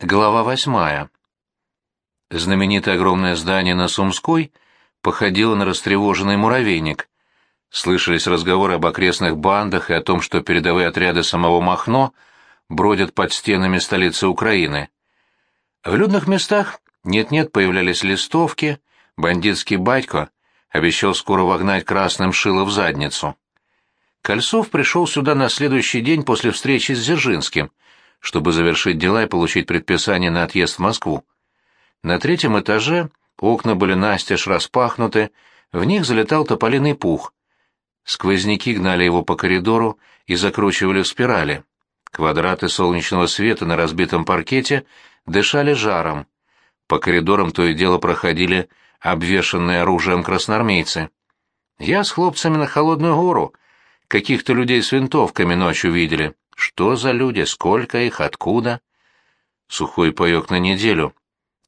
Глава восьмая. Знаменитое огромное здание на Сумской походило на растревоженный муравейник. Слышались разговоры об окрестных бандах и о том, что передовые отряды самого Махно бродят под стенами столицы Украины. В людных местах нет-нет появлялись листовки, бандитский батько обещал скоро вогнать красным шило в задницу. Кольцов пришел сюда на следующий день после встречи с Дзержинским — чтобы завершить дела и получить предписание на отъезд в Москву. На третьем этаже окна были настежь распахнуты, в них залетал тополиный пух. Сквозняки гнали его по коридору и закручивали в спирали. Квадраты солнечного света на разбитом паркете дышали жаром. По коридорам то и дело проходили обвешанные оружием красноармейцы. Я с хлопцами на холодную гору. Каких-то людей с винтовками ночью видели. Что за люди, сколько их, откуда? Сухой паёк на неделю.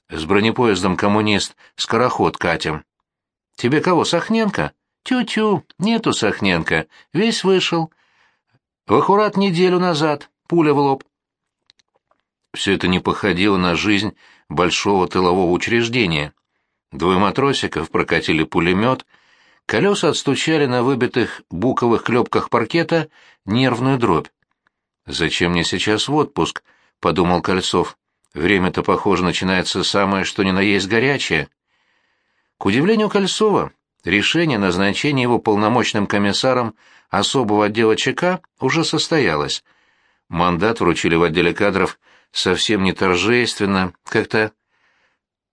С бронепоездом коммунист скороход катим. Тебе кого, Сахненко? Тю-тю, нету Сахненко, весь вышел. В аккурат неделю назад, пуля в лоб. Все это не походило на жизнь большого тылового учреждения. Двое матросиков прокатили пулемет, колеса отстучали на выбитых буковых клепках паркета нервную дробь. «Зачем мне сейчас в отпуск?» — подумал Кольцов. «Время-то, похоже, начинается самое что ни на есть горячее». К удивлению Кольцова, решение назначения его полномочным комиссаром особого отдела ЧК уже состоялось. Мандат вручили в отделе кадров совсем не торжественно, как-то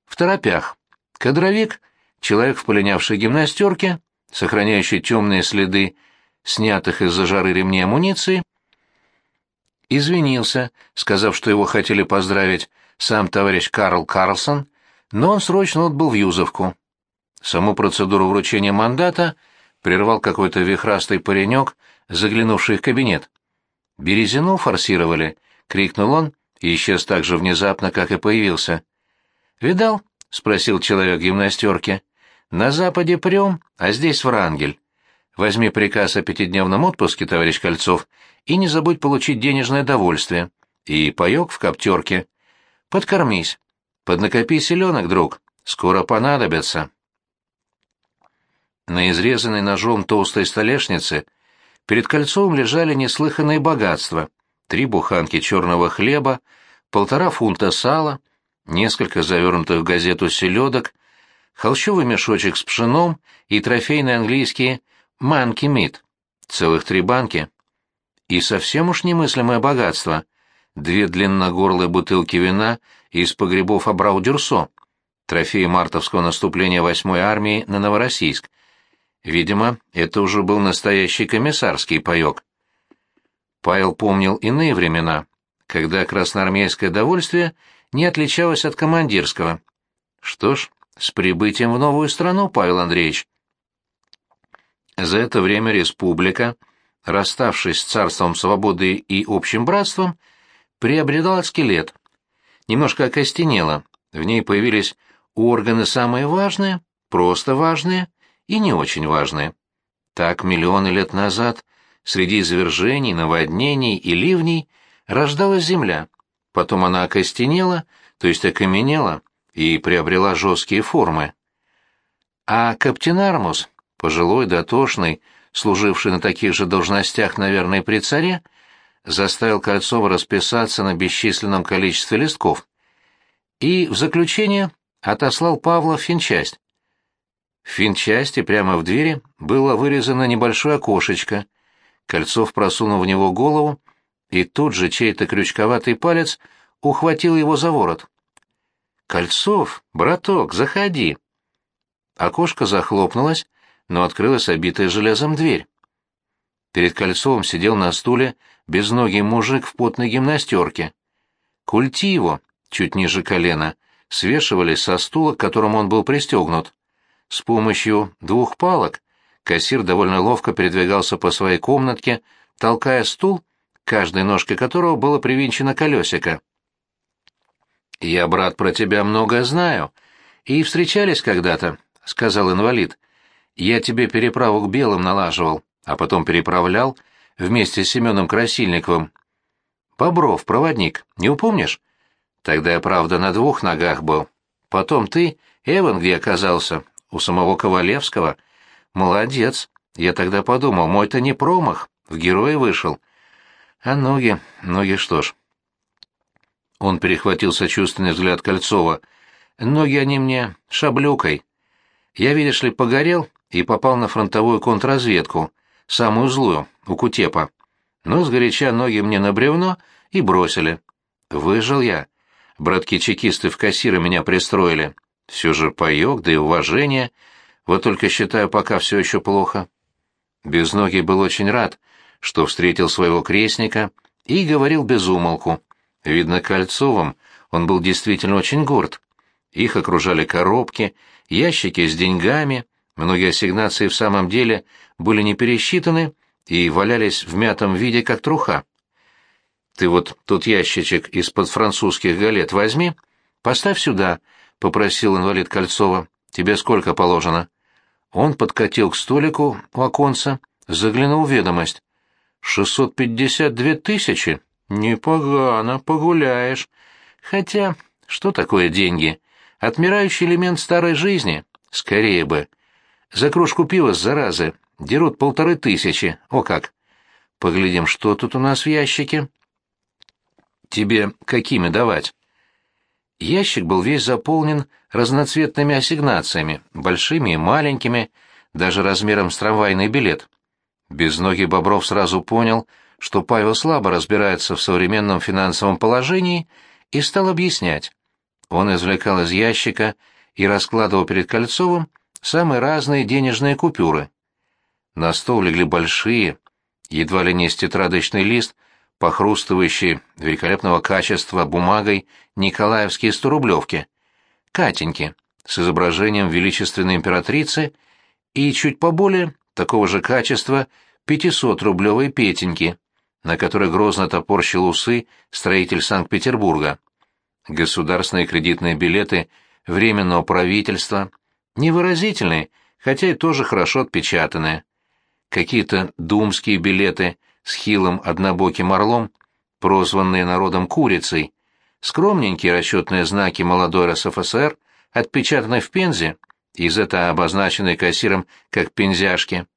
в торопях. Кадровик, человек в полинявшей гимнастерке, сохраняющий темные следы снятых из-за жары ремней амуниции, извинился, сказав, что его хотели поздравить сам товарищ Карл Карлсон, но он срочно отбыл в Юзовку. Саму процедуру вручения мандата прервал какой-то вихрастый паренек, заглянувший в кабинет. «Березину форсировали!» — крикнул он и исчез так же внезапно, как и появился. «Видал?» — спросил человек в гимнастерке. «На западе прем, а здесь Врангель. Возьми приказ о пятидневном отпуске, товарищ Кольцов, и не забудь получить денежное довольствие. И паёк в коптерке. Подкормись. Поднакопи селенок, друг. Скоро понадобятся. На изрезанной ножом толстой столешнице перед Кольцовым лежали неслыханные богатства. Три буханки черного хлеба, полтора фунта сала, несколько завернутых в газету селедок, холщовый мешочек с пшеном и трофейные английские манки мид. Целых три банки. И совсем уж немыслимое богатство. Две длинногорлые бутылки вина из погребов Абрау-Дюрсо. Трофеи мартовского наступления 8-й армии на Новороссийск. Видимо, это уже был настоящий комиссарский паёк. Павел помнил иные времена, когда красноармейское довольствие не отличалось от командирского. Что ж, с прибытием в новую страну, Павел Андреевич. За это время республика расставшись с царством свободы и общим братством, приобретала скелет. Немножко окостенела, в ней появились органы самые важные, просто важные и не очень важные. Так миллионы лет назад среди извержений, наводнений и ливней рождалась земля, потом она окостенела, то есть окаменела, и приобрела жесткие формы. А Каптенармус, пожилой, дотошный, служивший на таких же должностях, наверное, при царе, заставил Кольцова расписаться на бесчисленном количестве листков. И в заключение отослал Павла в финчасть. В финчасти прямо в двери было вырезано небольшое окошечко. Кольцов просунул в него голову, и тут же чей-то крючковатый палец ухватил его за ворот. «Кольцов, браток, заходи!» Окошко захлопнулось, но открылась обитая железом дверь. Перед Кольцовым сидел на стуле безногий мужик в потной гимнастерке. Культи его, чуть ниже колена, свешивались со стула, к которому он был пристегнут. С помощью двух палок кассир довольно ловко передвигался по своей комнатке, толкая стул, каждой ножке которого было привинчено колесико. «Я, брат, про тебя многое знаю. И встречались когда-то», — сказал инвалид. Я тебе переправу к Белым налаживал, а потом переправлял вместе с Семеном Красильниковым. Бобров, проводник, не упомнишь? Тогда я, правда, на двух ногах был. Потом ты, Эван, где оказался? У самого Ковалевского. Молодец. Я тогда подумал, мой-то не промах, в герои вышел. А ноги, ноги что ж. Он перехватил сочувственный взгляд Кольцова. Ноги они мне шаблюкой. Я, видишь ли, погорел и попал на фронтовую контрразведку, самую злую, у Кутепа. Но сгоряча ноги мне на бревно и бросили. Выжил я. Братки-чекисты в кассиры меня пристроили. Все же паёк, да и уважение. Вот только считаю, пока все еще плохо. Безногий был очень рад, что встретил своего крестника и говорил без умолку. Видно, Кольцовым он был действительно очень горд. Их окружали коробки, ящики с деньгами, многие ассигнации в самом деле были не пересчитаны и валялись в мятом виде, как труха. «Ты вот тот ящичек из-под французских галет возьми, поставь сюда», — попросил инвалид Кольцова. «Тебе сколько положено?» Он подкатил к столику у оконца, заглянул в ведомость. «Шестьсот пятьдесят две тысячи? Непогано, погуляешь. Хотя, что такое деньги? Отмирающий элемент старой жизни. Скорее бы. За кружку пива заразы дерут полторы тысячи. О как! Поглядим, что тут у нас в ящике. Тебе какими давать?» Ящик был весь заполнен разноцветными ассигнациями, большими и маленькими, даже размером с трамвайный билет. Безногий Бобров сразу понял, что Павел слабо разбирается в современном финансовом положении, и стал объяснять. Он извлекал из ящика и раскладывал перед Кольцовым самые разные денежные купюры. На стол легли большие, едва ли не с тетрадочный лист, похрустывающие великолепного качества бумагой николаевские сторублевки, Катеньки, с изображением величественной императрицы и чуть поболее такого же качества 500-рублевой Петеньки, на которой грозно топорщил усы строитель Санкт-Петербурга. Государственные кредитные билеты Временного правительства, невыразительные, хотя и тоже хорошо отпечатанные. Какие-то думские билеты с хилым однобоким орлом, прозванные народом курицей, скромненькие расчетные знаки молодой РСФСР, отпечатанные в Пензе, из это обозначенные кассиром как пензяшки,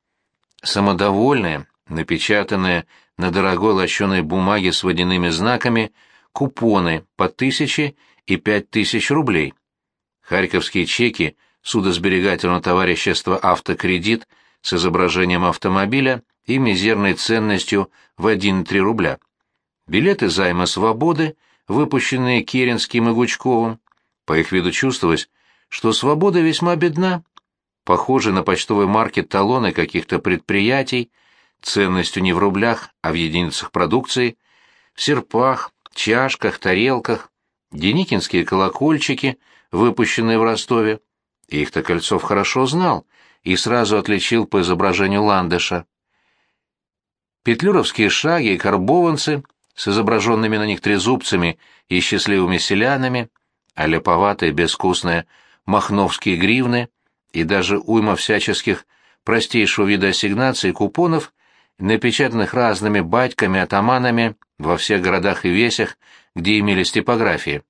самодовольные, напечатанные на дорогой лощеной бумаге с водяными знаками, купоны по тысяче и пять тысяч рублей. Харьковские чеки судосберегательного товарищества «Автокредит» с изображением автомобиля и мизерной ценностью в 1,3 рубля. Билеты займа «Свободы», выпущенные Керенским и Гучковым. По их виду чувствовалось, что «Свобода» весьма бедна. Похожи на почтовые марки талоны каких-то предприятий, ценностью не в рублях, а в единицах продукции, в серпах, чашках, тарелках, деникинские колокольчики, выпущенные в Ростове. Их-то Кольцов хорошо знал и сразу отличил по изображению ландыша петлюровские шаги и карбованцы с изображенными на них трезубцами и счастливыми селянами, а ляповатые, безвкусные махновские гривны и даже уйма всяческих простейшего вида ассигнаций и купонов, напечатанных разными батьками-атаманами во всех городах и весях, где имелись типографии.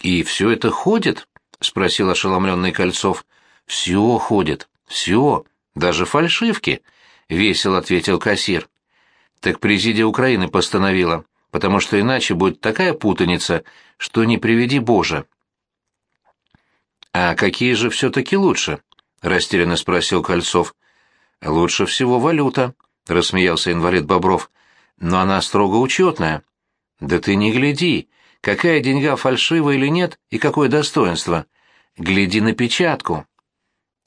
«И все это ходит?» — спросил ошеломленный Кольцов. «Все ходит, все, даже фальшивки», — весело ответил кассир. «Так президия Украины постановила, потому что иначе будет такая путаница, что не приведи Боже». «А какие же все-таки лучше?» — растерянно спросил Кольцов. «Лучше всего валюта», — рассмеялся инвалид Бобров. «Но она строго учетная». «Да ты не гляди, какая деньга фальшива или нет и какое достоинство. Гляди на печатку».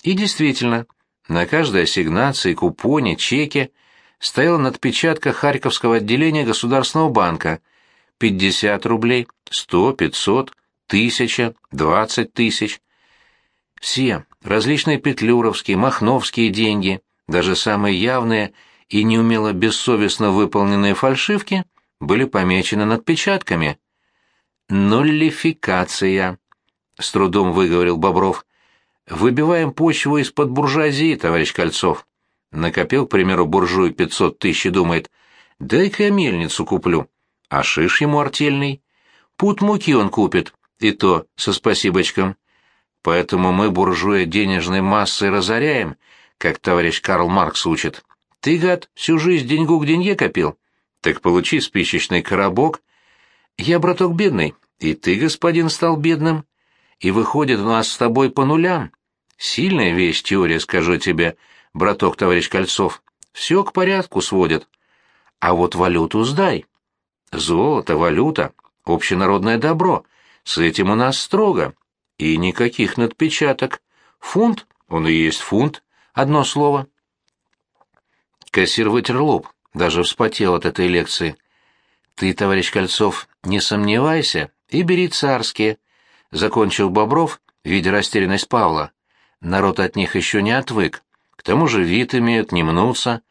И действительно, на каждой ассигнации, купоне, чеке стояла надпечатка Харьковского отделения Государственного банка 50 рублей, 100, 500, 1000, 20 тысяч. Все, различные петлюровские, махновские деньги, даже самые явные и неумело бессовестно выполненные фальшивки были помечены надпечатками. «Нуллификация», — с трудом выговорил Бобров. Выбиваем почву из-под буржуазии, товарищ Кольцов. Накопил, к примеру, буржуй пятьсот тысяч и думает, дай-ка я мельницу куплю. А шиш ему артельный. Пут муки он купит, и то со спасибочком. Поэтому мы буржуя денежной массой разоряем, как товарищ Карл Маркс учит. Ты, гад, всю жизнь деньгу к деньге копил? Так получи спичечный коробок. Я, браток, бедный, и ты, господин, стал бедным. И выходит у нас с тобой по нулям. Сильная вещь теория, скажу тебе, браток, товарищ Кольцов. Все к порядку сводит. А вот валюту сдай. Золото, валюта, общенародное добро. С этим у нас строго. И никаких надпечаток. Фунт, он и есть фунт, одно слово. Кассир вытер лоб, даже вспотел от этой лекции. «Ты, товарищ Кольцов, не сомневайся и бери царские», — закончил Бобров, видя растерянность Павла. «Народ от них еще не отвык. К тому же вид имеют, не мнутся.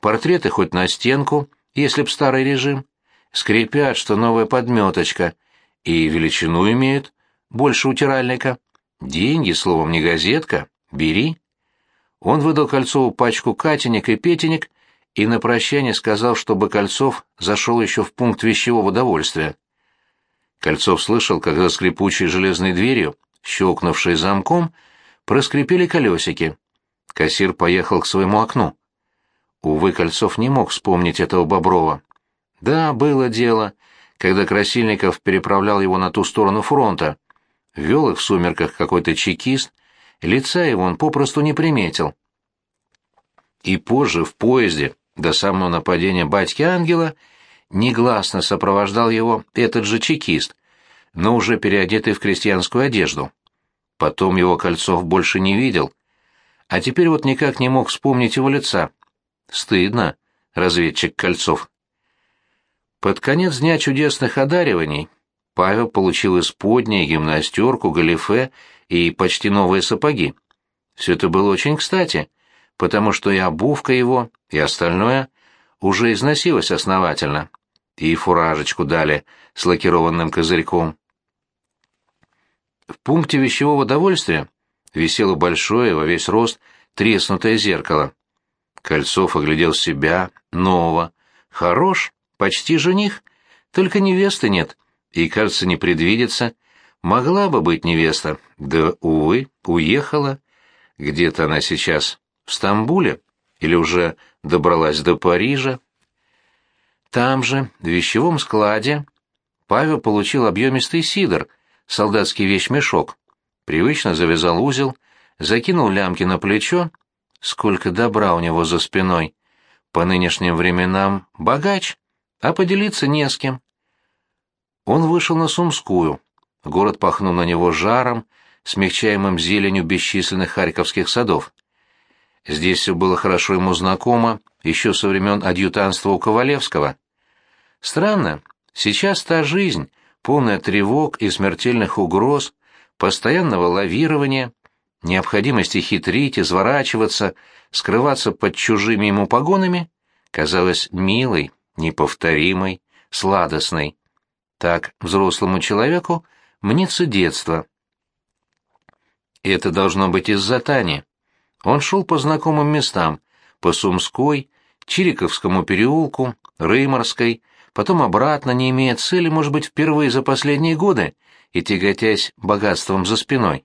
Портреты хоть на стенку, если б старый режим. Скрипят, что новая подметочка. И величину имеют, больше утиральника. Деньги, словом, не газетка. Бери». Он выдал Кольцову пачку катенек и петенек и на прощание сказал, чтобы Кольцов зашел еще в пункт вещевого удовольствия. Кольцов слышал, как за скрипучей железной дверью, щелкнувшей замком, проскрипели колесики. Кассир поехал к своему окну. Увы, Кольцов не мог вспомнить этого Боброва. Да, было дело, когда Красильников переправлял его на ту сторону фронта. Вел их в сумерках какой-то чекист, Лица его он попросту не приметил. И позже, в поезде, до самого нападения батьки-ангела, негласно сопровождал его этот же чекист, но уже переодетый в крестьянскую одежду. Потом его Кольцов больше не видел, а теперь вот никак не мог вспомнить его лица. Стыдно, разведчик Кольцов. Под конец дня чудесных одариваний Павел получил исподнее, гимнастерку, галифе и почти новые сапоги. Все это было очень кстати, потому что и обувка его, и остальное уже износилось основательно. И фуражечку дали с лакированным козырьком. В пункте вещевого довольствия висело большое во весь рост треснутое зеркало. Кольцов оглядел себя, нового. Хорош, почти жених, только невесты нет, и, кажется, не предвидится, Могла бы быть невеста, да, увы, уехала. Где-то она сейчас в Стамбуле или уже добралась до Парижа. Там же, в вещевом складе, Павел получил объемистый сидр, солдатский вещмешок. Привычно завязал узел, закинул лямки на плечо. Сколько добра у него за спиной. По нынешним временам богач, а поделиться не с кем. Он вышел на Сумскую, Город пахнул на него жаром, смягчаемым зеленью бесчисленных харьковских садов. Здесь все было хорошо ему знакомо, еще со времен адъютанства у Ковалевского. Странно, сейчас та жизнь, полная тревог и смертельных угроз, постоянного лавирования, необходимости хитрить, изворачиваться, скрываться под чужими ему погонами, казалась милой, неповторимой, сладостной. Так взрослому человеку мнится детство. И это должно быть из-за Тани. Он шел по знакомым местам, по Сумской, Чириковскому переулку, Рыморской, потом обратно, не имея цели, может быть, впервые за последние годы, и тяготясь богатством за спиной.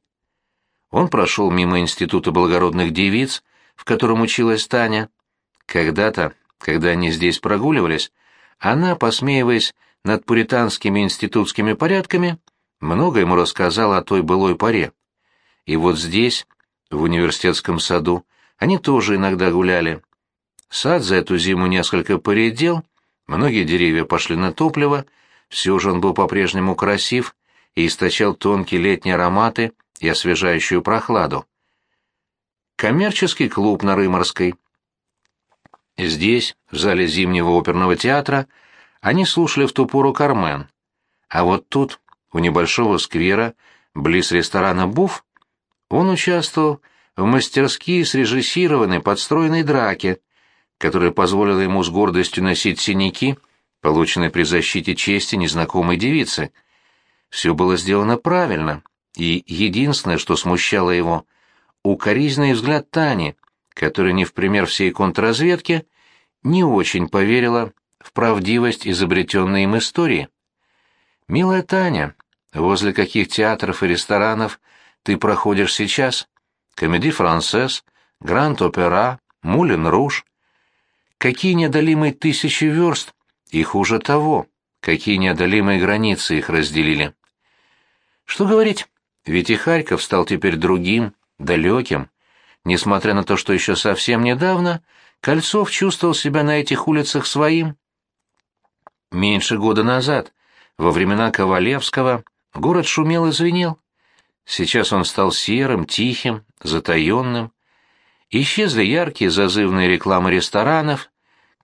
Он прошел мимо Института благородных девиц, в котором училась Таня. Когда-то, когда они здесь прогуливались, она, посмеиваясь над пуританскими институтскими порядками, много ему рассказал о той былой поре. И вот здесь, в университетском саду, они тоже иногда гуляли. Сад за эту зиму несколько поредел, многие деревья пошли на топливо, все же он был по-прежнему красив и источал тонкие летние ароматы и освежающую прохладу. Коммерческий клуб на Рыморской. Здесь, в зале Зимнего оперного театра, они слушали в ту пору «Кармен». А вот тут у небольшого сквера, близ ресторана «Буф», он участвовал в мастерски срежиссированной подстроенной драке, которая позволила ему с гордостью носить синяки, полученные при защите чести незнакомой девицы. Все было сделано правильно, и единственное, что смущало его, укоризненный взгляд Тани, которая не в пример всей контрразведки, не очень поверила в правдивость изобретенной им истории. «Милая Таня, возле каких театров и ресторанов ты проходишь сейчас? Комеди Францесс, Гранд Опера, Мулен Руж. Какие неодолимые тысячи верст, и хуже того, какие неодолимые границы их разделили. Что говорить, ведь и Харьков стал теперь другим, далеким. Несмотря на то, что еще совсем недавно Кольцов чувствовал себя на этих улицах своим. Меньше года назад, во времена Ковалевского, город шумел и звенел. Сейчас он стал серым, тихим, затаенным. Исчезли яркие зазывные рекламы ресторанов,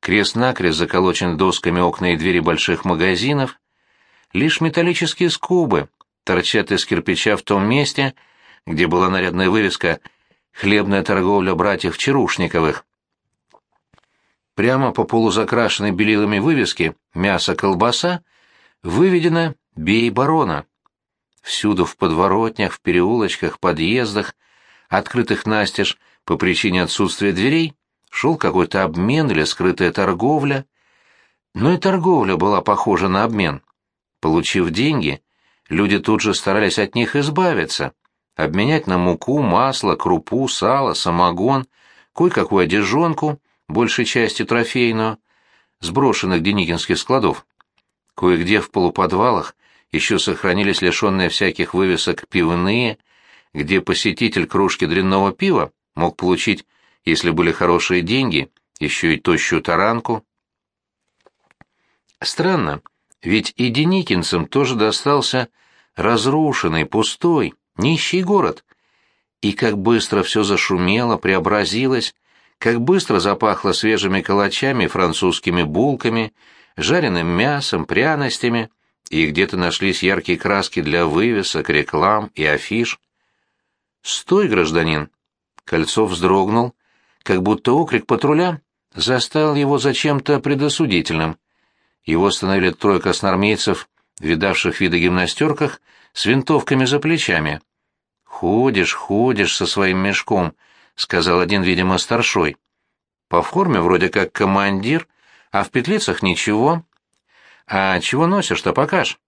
крест-накрест заколочен досками окна и двери больших магазинов. Лишь металлические скобы торчат из кирпича в том месте, где была нарядная вывеска «Хлебная торговля братьев Чарушниковых». Прямо по полузакрашенной белилами вывеске «Мясо-колбаса» выведено «Бей барона». Всюду в подворотнях, в переулочках, подъездах, открытых настежь по причине отсутствия дверей, шел какой-то обмен или скрытая торговля. Но и торговля была похожа на обмен. Получив деньги, люди тут же старались от них избавиться, обменять на муку, масло, крупу, сало, самогон, кое-какую одежонку, большей частью трофейную, сброшенных деникинских складов. Кое-где в полуподвалах еще сохранились лишенные всяких вывесок пивные, где посетитель кружки дрянного пива мог получить, если были хорошие деньги, еще и тощую таранку. Странно, ведь и деникинцам тоже достался разрушенный, пустой, нищий город. И как быстро все зашумело, преобразилось, как быстро запахло свежими калачами, французскими булками, жареным мясом, пряностями, и где-то нашлись яркие краски для вывесок, реклам и афиш. «Стой, гражданин!» Кольцов вздрогнул, как будто окрик патруля заставил его за чем-то предосудительным. Его остановили трое красноармейцев, видавших виды гимнастерках, с винтовками за плечами. «Ходишь, ходишь со своим мешком», — сказал один, видимо, старшой. «По форме вроде как командир, а в петлицах ничего». «А чего носишь-то, покаж?»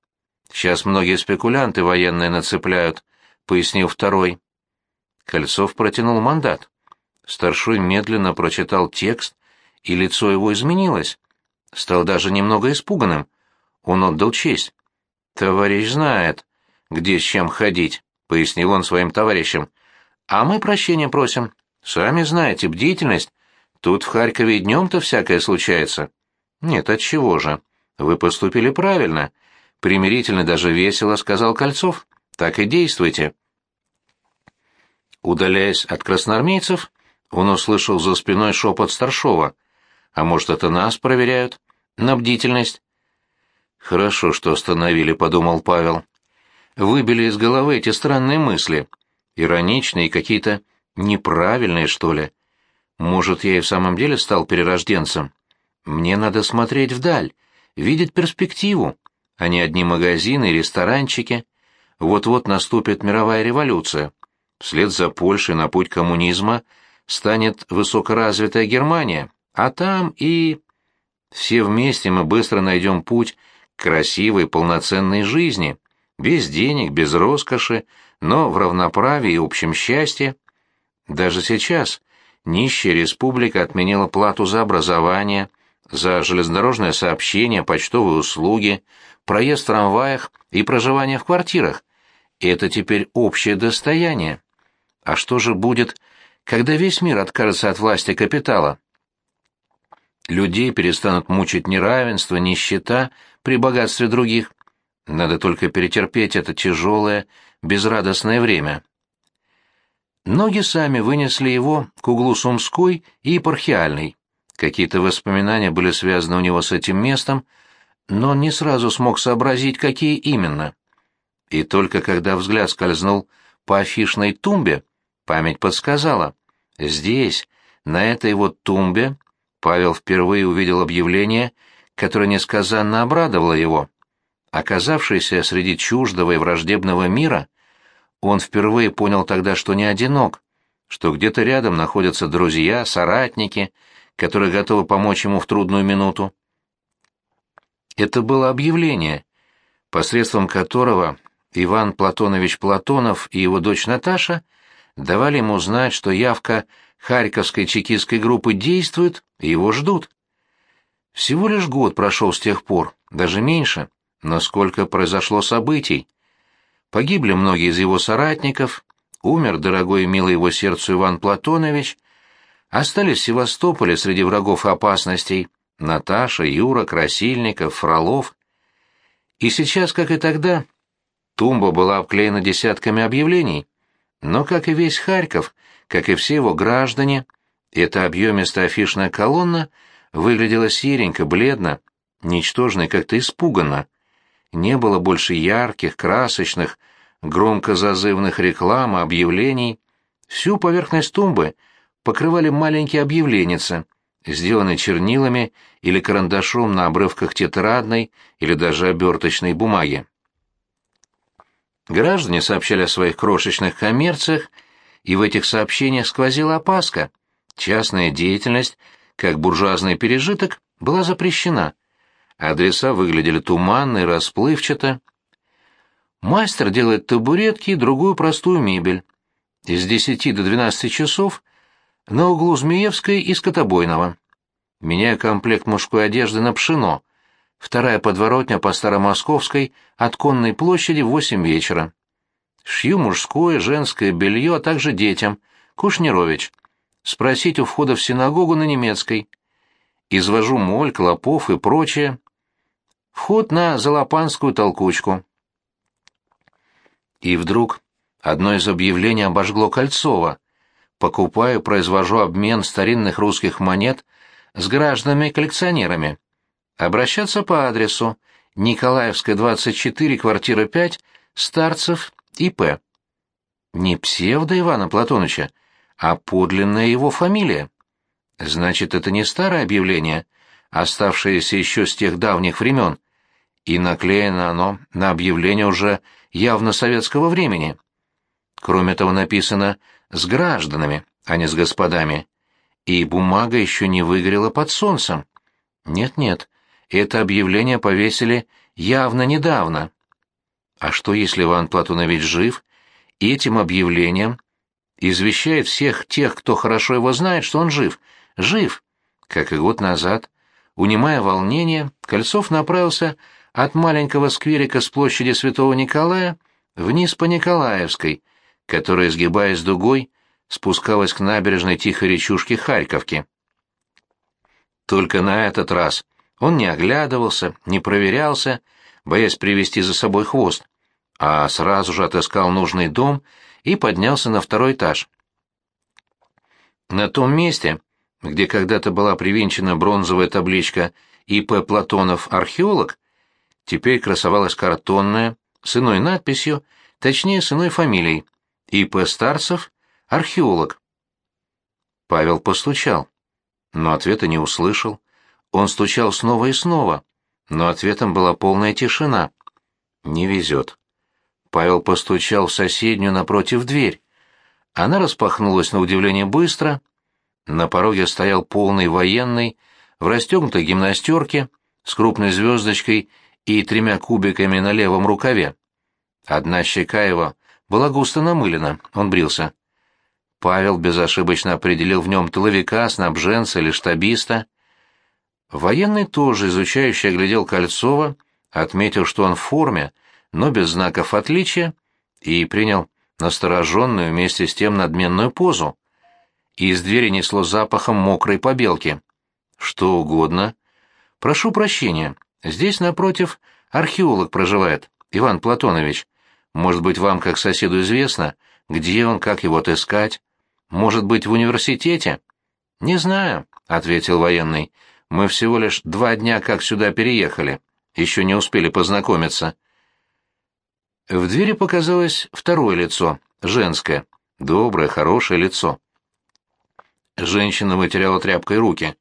«Сейчас многие спекулянты военные нацепляют», — пояснил второй. Кольцов протянул мандат. Старшой медленно прочитал текст, и лицо его изменилось. Стал даже немного испуганным. Он отдал честь. «Товарищ знает, где с чем ходить», — пояснил он своим товарищам. «А мы прощения просим. Сами знаете, бдительность. Тут в Харькове днем-то всякое случается». «Нет, от чего же? Вы поступили правильно. Примирительно даже весело», — сказал Кольцов. «Так и действуйте». Удаляясь от красноармейцев, он услышал за спиной шепот старшова. «А может, это нас проверяют? На бдительность?» «Хорошо, что остановили», — подумал Павел выбили из головы эти странные мысли, ироничные какие-то неправильные, что ли. Может, я и в самом деле стал перерожденцем? Мне надо смотреть вдаль, видеть перспективу, а не одни магазины и ресторанчики. Вот-вот наступит мировая революция. Вслед за Польшей на путь коммунизма станет высокоразвитая Германия, а там и... Все вместе мы быстро найдем путь к красивой полноценной жизни без денег, без роскоши, но в равноправии и общем счастье. Даже сейчас нищая республика отменила плату за образование, за железнодорожное сообщение, почтовые услуги, проезд в трамваях и проживание в квартирах. И это теперь общее достояние. А что же будет, когда весь мир откажется от власти капитала? Людей перестанут мучить неравенство, нищета при богатстве других. Надо только перетерпеть это тяжелое, безрадостное время. Ноги сами вынесли его к углу Сумской и Епархиальной. Какие-то воспоминания были связаны у него с этим местом, но он не сразу смог сообразить, какие именно. И только когда взгляд скользнул по афишной тумбе, память подсказала. Здесь, на этой вот тумбе, Павел впервые увидел объявление, которое несказанно обрадовало его. Оказавшийся среди чуждого и враждебного мира, он впервые понял тогда, что не одинок, что где-то рядом находятся друзья, соратники, которые готовы помочь ему в трудную минуту. Это было объявление. посредством которого Иван Платонович Платонов и его дочь Наташа давали ему знать, что явка Харьковской чекистской группы действует и его ждут. Всего лишь год прошел с тех пор, даже меньше, но сколько произошло событий. Погибли многие из его соратников, умер дорогой и милый его сердцу Иван Платонович, остались в Севастополе среди врагов опасностей Наташа, Юра, Красильников, Фролов. И сейчас, как и тогда, тумба была обклеена десятками объявлений, но, как и весь Харьков, как и все его граждане, эта объемистая афишная колонна — выглядела серенько, бледно, ничтожно и как-то испуганно. Не было больше ярких, красочных, громко зазывных реклам и объявлений. Всю поверхность тумбы покрывали маленькие объявленницы, сделанные чернилами или карандашом на обрывках тетрадной или даже оберточной бумаги. Граждане сообщали о своих крошечных коммерциях, и в этих сообщениях сквозила опаска. Частная деятельность как буржуазный пережиток, была запрещена. Адреса выглядели туманно и расплывчато. Мастер делает табуретки и другую простую мебель. С десяти до двенадцати часов на углу Змеевской и Скотобойного. Меняю комплект мужской одежды на пшено. Вторая подворотня по Старомосковской от Конной площади в восемь вечера. Шью мужское, женское белье, а также детям. Кушнерович спросить у входа в синагогу на немецкой. Извожу моль, клопов и прочее. Вход на Залопанскую толкучку. И вдруг одно из объявлений обожгло Кольцова. Покупаю, произвожу обмен старинных русских монет с гражданами-коллекционерами. Обращаться по адресу Николаевская, 24, квартира 5, Старцев, ИП. Не псевдо Ивана Платоныча, а подлинная его фамилия. Значит, это не старое объявление, оставшееся еще с тех давних времен, и наклеено оно на объявление уже явно советского времени. Кроме того, написано «с гражданами», а не «с господами», и бумага еще не выгорела под солнцем. Нет-нет, это объявление повесили явно недавно. А что, если Иван Платонович жив, и этим объявлением извещает всех тех, кто хорошо его знает, что он жив. Жив! Как и год назад, унимая волнение, Кольцов направился от маленького скверика с площади Святого Николая вниз по Николаевской, которая, сгибаясь дугой, спускалась к набережной тихой речушки Харьковки. Только на этот раз он не оглядывался, не проверялся, боясь привести за собой хвост, а сразу же отыскал нужный дом и поднялся на второй этаж. На том месте, где когда-то была привинчена бронзовая табличка «И.П. Платонов, археолог», теперь красовалась картонная, с иной надписью, точнее, с иной фамилией, «И.П. Старцев, археолог». Павел постучал, но ответа не услышал. Он стучал снова и снова, но ответом была полная тишина. Не везет. Павел постучал в соседнюю напротив дверь. Она распахнулась на удивление быстро. На пороге стоял полный военный, в расстегнутой гимнастерке, с крупной звездочкой и тремя кубиками на левом рукаве. Одна щека его была густо намылена, он брился. Павел безошибочно определил в нем тыловика, снабженца или штабиста. Военный тоже, изучающий, оглядел Кольцова, отметил, что он в форме, но без знаков отличия, и принял настороженную вместе с тем надменную позу. Из двери несло запахом мокрой побелки. «Что угодно. Прошу прощения, здесь напротив археолог проживает, Иван Платонович. Может быть, вам, как соседу, известно, где он, как его отыскать? Может быть, в университете?» «Не знаю», — ответил военный. «Мы всего лишь два дня как сюда переехали. Еще не успели познакомиться». В двери показалось второе лицо, женское, доброе, хорошее лицо. Женщина вытеряла тряпкой руки.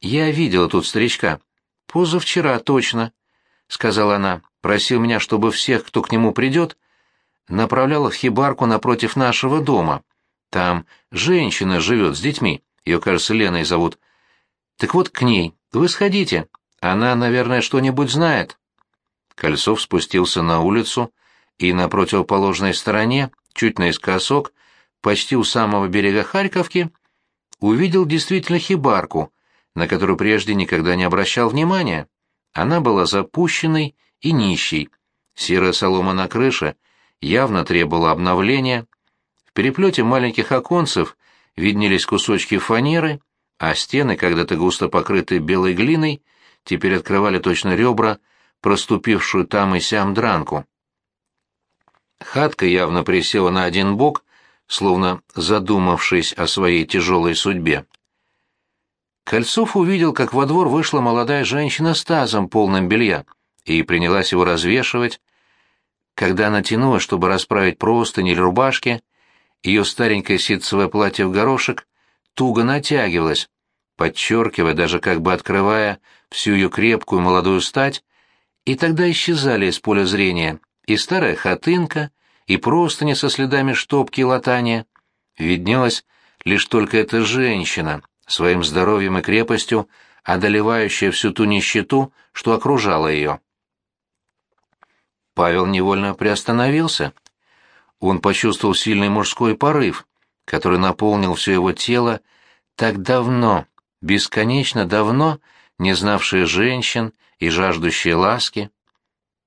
«Я видела тут старичка. Позавчера, точно», — сказала она. «Просил меня, чтобы всех, кто к нему придет, направляла в хибарку напротив нашего дома. Там женщина живет с детьми, ее, кажется, Леной зовут. Так вот, к ней. Вы сходите. Она, наверное, что-нибудь знает». Кольцов спустился на улицу и на противоположной стороне, чуть наискосок, почти у самого берега Харьковки, увидел действительно хибарку, на которую прежде никогда не обращал внимания. Она была запущенной и нищей. Серая солома на крыше явно требовала обновления. В переплете маленьких оконцев виднелись кусочки фанеры, а стены, когда-то густо покрытые белой глиной, теперь открывали точно ребра, проступившую там и сям дранку. Хатка явно присела на один бок, словно задумавшись о своей тяжелой судьбе. Кольцов увидел, как во двор вышла молодая женщина с тазом, полным белья, и принялась его развешивать. Когда она тянула, чтобы расправить простыни или рубашки, ее старенькое ситцевое платье в горошек туго натягивалось, подчеркивая, даже как бы открывая всю ее крепкую молодую стать, и тогда исчезали из поля зрения и старая хатынка, и простыни со следами штопки и латания. Виднелась лишь только эта женщина, своим здоровьем и крепостью, одолевающая всю ту нищету, что окружала ее. Павел невольно приостановился. Он почувствовал сильный мужской порыв, который наполнил все его тело так давно, бесконечно давно, не знавшие женщин и жаждущие ласки.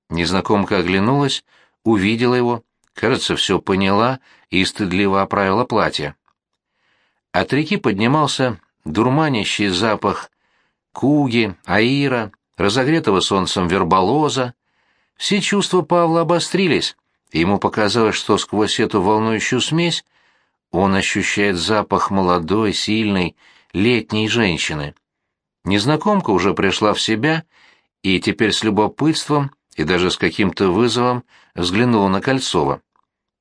Незнакомка оглянулась, увидела его, кажется, все поняла и стыдливо оправила платье. От реки поднимался дурманящий запах куги, аира, разогретого солнцем верболоза. Все чувства Павла обострились, ему показалось, что сквозь эту волнующую смесь он ощущает запах молодой, сильной, летней женщины. Незнакомка уже пришла в себя и теперь с любопытством и даже с каким-то вызовом взглянула на Кольцова.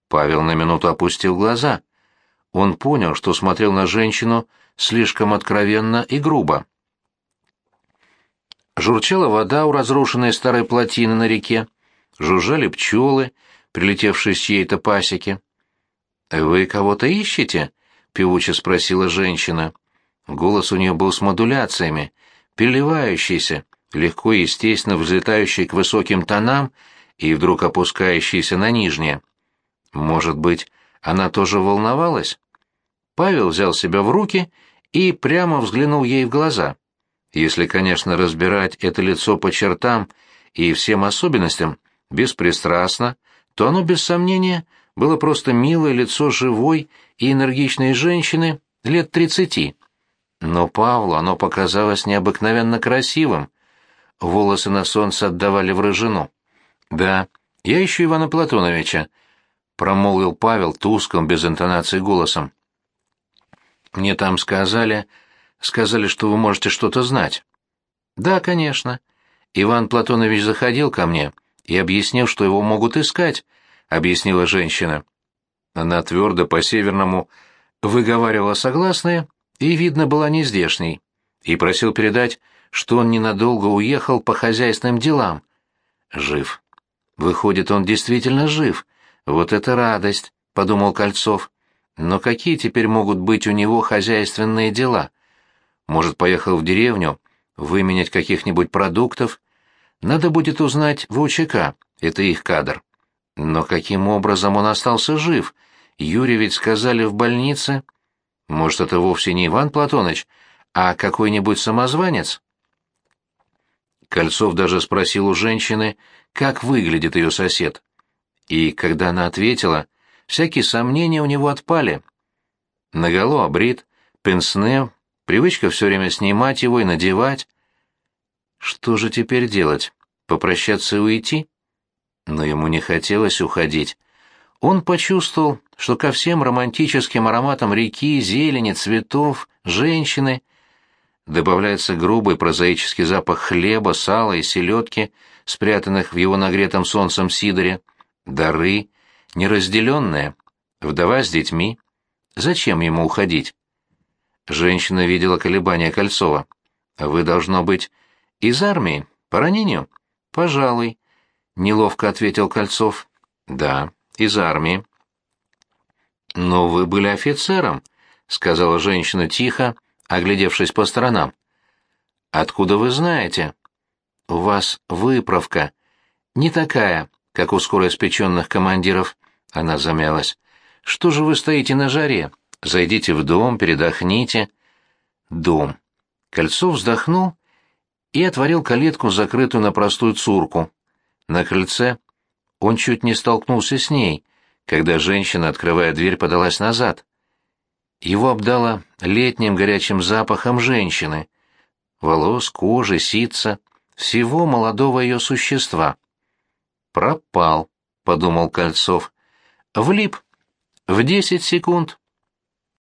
Павел на минуту опустил глаза. Он понял, что смотрел на женщину слишком откровенно и грубо. Журчала вода у разрушенной старой плотины на реке, жужжали пчелы, прилетевшие с чьей-то пасеки. «Вы кого-то ищете?» — певуче спросила женщина. Голос у нее был с модуляциями, переливающийся, легко и естественно взлетающий к высоким тонам и вдруг опускающийся на нижние. Может быть, она тоже волновалась? Павел взял себя в руки и прямо взглянул ей в глаза. Если, конечно, разбирать это лицо по чертам и всем особенностям беспристрастно, то оно, без сомнения, было просто милое лицо живой и энергичной женщины лет тридцати. Но Павлу оно показалось необыкновенно красивым. Волосы на солнце отдавали в рыжину. «Да, я ищу Ивана Платоновича», — промолвил Павел тусклым, без интонации голосом. «Мне там сказали... сказали, что вы можете что-то знать». «Да, конечно. Иван Платонович заходил ко мне и объяснил, что его могут искать», — объяснила женщина. Она твердо по-северному выговаривала согласные и, видно, была нездешней, и просил передать, что он ненадолго уехал по хозяйственным делам. Жив. Выходит, он действительно жив. Вот это радость, — подумал Кольцов. Но какие теперь могут быть у него хозяйственные дела? Может, поехал в деревню, выменять каких-нибудь продуктов? Надо будет узнать в УЧК, это их кадр. Но каким образом он остался жив? Юрий ведь сказали в больнице... Может, это вовсе не Иван Платоныч, а какой-нибудь самозванец? Кольцов даже спросил у женщины, как выглядит ее сосед. И когда она ответила, всякие сомнения у него отпали. Наголо обрит, пенсне, привычка все время снимать его и надевать. Что же теперь делать? Попрощаться и уйти? Но ему не хотелось уходить. Он почувствовал, что ко всем романтическим ароматам реки, зелени, цветов, женщины добавляется грубый прозаический запах хлеба, сала и селедки, спрятанных в его нагретом солнцем сидоре, дары, неразделенные, вдова с детьми. Зачем ему уходить? Женщина видела колебания Кольцова. «Вы, должно быть, из армии? По ранению?» «Пожалуй», — неловко ответил Кольцов. «Да, из армии». «Но вы были офицером», — сказала женщина тихо, оглядевшись по сторонам. «Откуда вы знаете?» «У вас выправка. Не такая, как у скороиспеченных командиров. Она замялась. Что же вы стоите на жаре? Зайдите в дом, передохните. Дом. Кольцов вздохнул и отворил калитку, закрытую на простую цурку. На крыльце он чуть не столкнулся с ней, когда женщина, открывая дверь, подалась назад. Его обдало летним горячим запахом женщины. Волос, кожи, ситца, всего молодого ее существа. «Пропал», — подумал Кольцов. «Влип. В десять секунд».